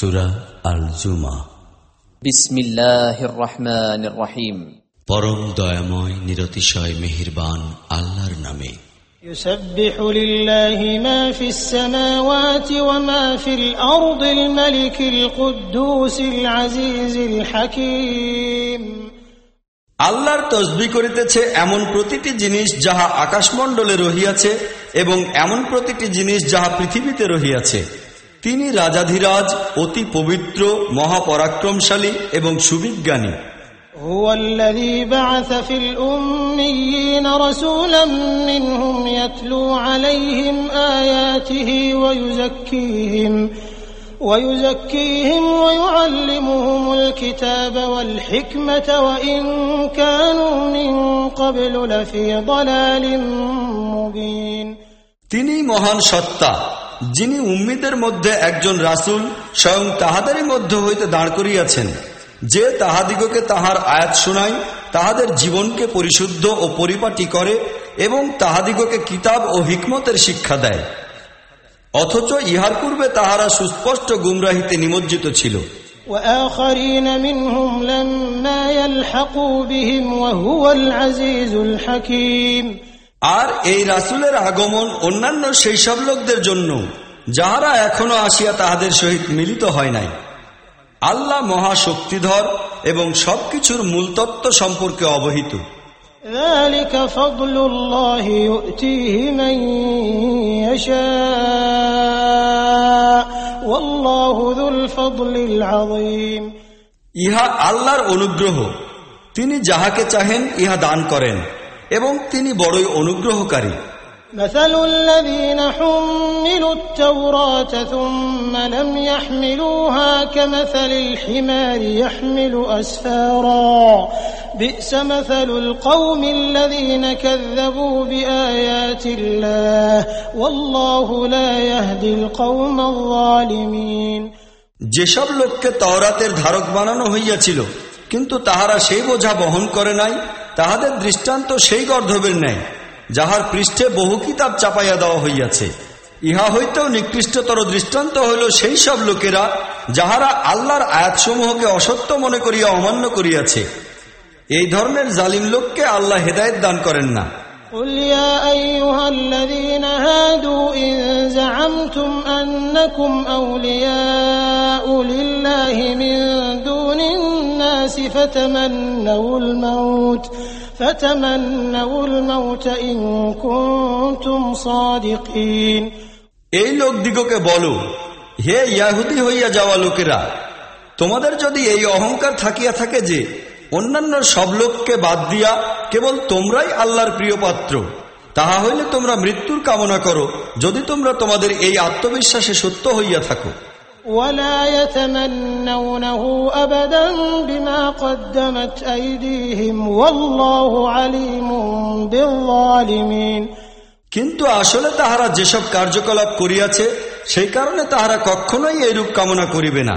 সুরা আল জুমা বিসমিল্লাহির রহমানির রহিম পরম দয়াময় নিরতিশয় মেহিরবান আল্লাহর নামে يسبح لله ما في السماوات وما في الأرض الملك القدوس العزيز الحكيم আল্লাহর তসবি করিতেছে এমন প্রতিটি জিনিস যাহা আকাশমণ্ডলে রহিয়াছে এবং এমন প্রতিটি জিনিস যাহা পৃথিবীতে রহিয়াছে তিনি রাজাধিরাজ অতি পবিত্র মহাপরাক্রমশালী এবং সুবিজ্ঞানী هو الذي بعث في الأميين رسولا منهم يتلو عليهم آياته ويزكيهم ويزكيهم ويعلمهم الكتاب والحكمة وإن كانوا من قبل لفي ضلال مبين তিনি মহান সত্তা যিনি উম্মিদের মধ্যে একজন রাসুল স্বয়ং তাহাদেরই মধ্যে হইতে দাঁড় করিয়াছেন। যে তাহাদিগকে তাহার আয়াত শুনাই তাহাদের জীবনকে পরিশুদ্ধ ও পরিপাটি করে এবং তাহাদিগকে কিতাব ও হিকমতের শিক্ষা দেয়। অথচ ইহার পূর্বে তাহারা সুস্পষ্ট গুমরাহিতে নিমজ্জিত ছিল। ওয়া আর এই রাসুলের আগমন অন্যান্য সেই সব লোকদের জন্য যাহারা এখনও আসিয়া তাহাদের সহিত মিলিত হয় নাই। আল্লাহ মহাশক্তিধর এবং সবকিছুর মূলতত্ত্ব সম্পর্কে অবহিত। ইহা আল্লাহর অনুগ্রহ। তিনি যাহাকে চাহেন ইহা দান করেন। এবং তিনি বড়ই অনুগ্রহকারী مثل الذين حملوا التوراة ثم لم يحملوها كمثل الحمار يحمل أسفارا بئس مثل القوم الذين كذبوا بآيات الله والله لا يهدي القوم الظالمين যেসব লোককে তওরাতের ধারক বানানো হইয়াছিল কিন্তু তাহারা সেই বোঝা বহন করে নাই তাহাদের দৃষ্টান্ত সেই গর্ধবের ন্যায়, যাহার পৃষ্ঠে বহু কিতাব চাপাইয়া দেওয়া হইয়াছে। ইহা হইতেও নিকৃষ্টতর দৃষ্টান্ত হইল সেই সব লোকেরা, যাহারা আল্লাহর আয়াতসমূহকে অসত্য মনে করিয়া অমান্য করিয়াছে। এই ধরনের জালিম লোককে আল্লাহ হেদায়ত দান করেন না। قل يا أيها الذين هادوا إن زعمتم أنكم أولياء لله من دون الناس فتمنوا الموت فتمنوا الموت إن كنتم صادقين এই লোকদিগকে বলো হে ইয়াহুদি হইয়া যাওয়া লোকেরা তোমাদের যদি এই অহংকার থাকিয়া থাকে যে অন্যান্য সব লোককে বাদ দিয়া কেবল তোমরাই আল্লাহর প্রিয় পাত্র তাহা হইলে তোমরা মৃত্যুর কামনা করো যদি তোমরা তোমাদের এই আত্মবিশ্বাসে সত্য হইয়া থাকো ولا يتمنونه أبدا بما قدمت أيديهم والله عليم بالظالمين কিন্তু আসলে তাহারা যেসব কার্যকলাপ করিয়াছে সেই কারণে তাহারা কখনোই এইরূপ কামনা করিবে না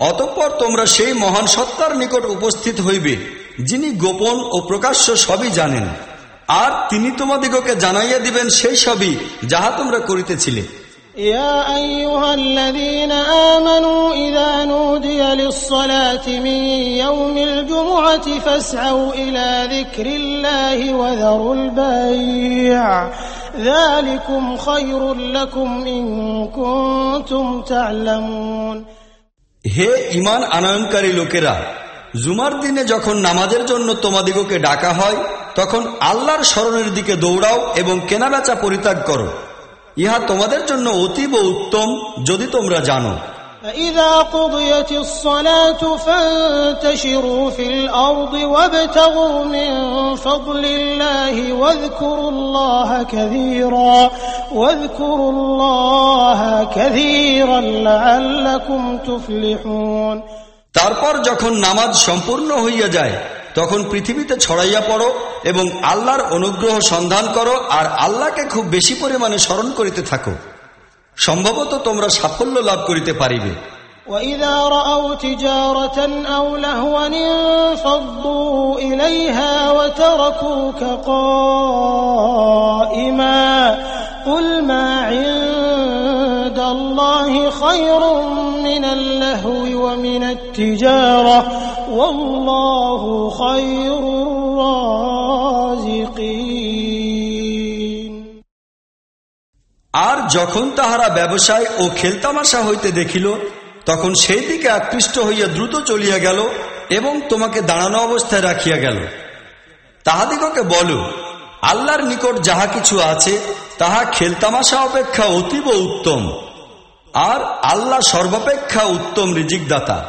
অতঃপর তোমরা সেই মহান সত্তার নিকট উপস্থিত হইবে যিনি গোপন ও প্রকাশ্য সবই জানেন আর তিনি তোমাদিগকে জানাইয়া দিবেন সেই সবই যাহা তোমরা করিতেছিলে يا أيها الذين آمنوا إذا نودي للصلاة من يوم الجمعة فاسعوا إلى ذكر الله وذروا البيع ذلكم خير لكم إن كنتم تعلمون হে ইমান আনয়নকারী লোকেরা, জুমার দিনে যখন নামাজের জন্য তোমাদিগকে ডাকা হয়, তখন আল্লাহর স্মরণের দিকে দৌড়াও এবং কেনাবেচা পরিত্যাগ করো। ইহা তোমাদের জন্য অতীব উত্তম যদি তোমরা জানো। فإذا قضيت الصلاة فانتشروا في الأرض وابتغوا من فضل الله واذكروا الله كثيرا واذكروا الله كثيرا لعلكم تفلحون তারপর যখন নামাজ সম্পূর্ণ হইয়া যায় তখন পৃথিবীতে ছড়াইয়া পড়ো এবং আল্লাহর অনুগ্রহ সন্ধান করো আর আল্লাহকে খুব বেশি পরিমাণে স্মরণ করিতে থাকো সম্ভবত তোমরা সাফল্য লাভ করিতে পারিবে وإذا رأوا تجارة أو لهوا انفضوا إليها وتركوك قائما قل ما عند الله خير من اللهو ومن التجارة والله خير الرازقين যখন তাহারা ব্যবসায় ও খেলতামাশা হইতে দেখিল, তখন সেই দিকে আকৃষ্ট হইয়া দ্রুত চলিয়া গেল এবং তোমাকে দাঁড়ানো অবস্থায় রাখিয়া গেল। তাহাদিগকে বল, আল্লাহর নিকট যাহা কিছু আছে, তাহা খেলতামাশা অপেক্ষা অতীব উত্তম। আর আল্লাহ সর্বাপেক্ষা উত্তম রিজিকদাতা।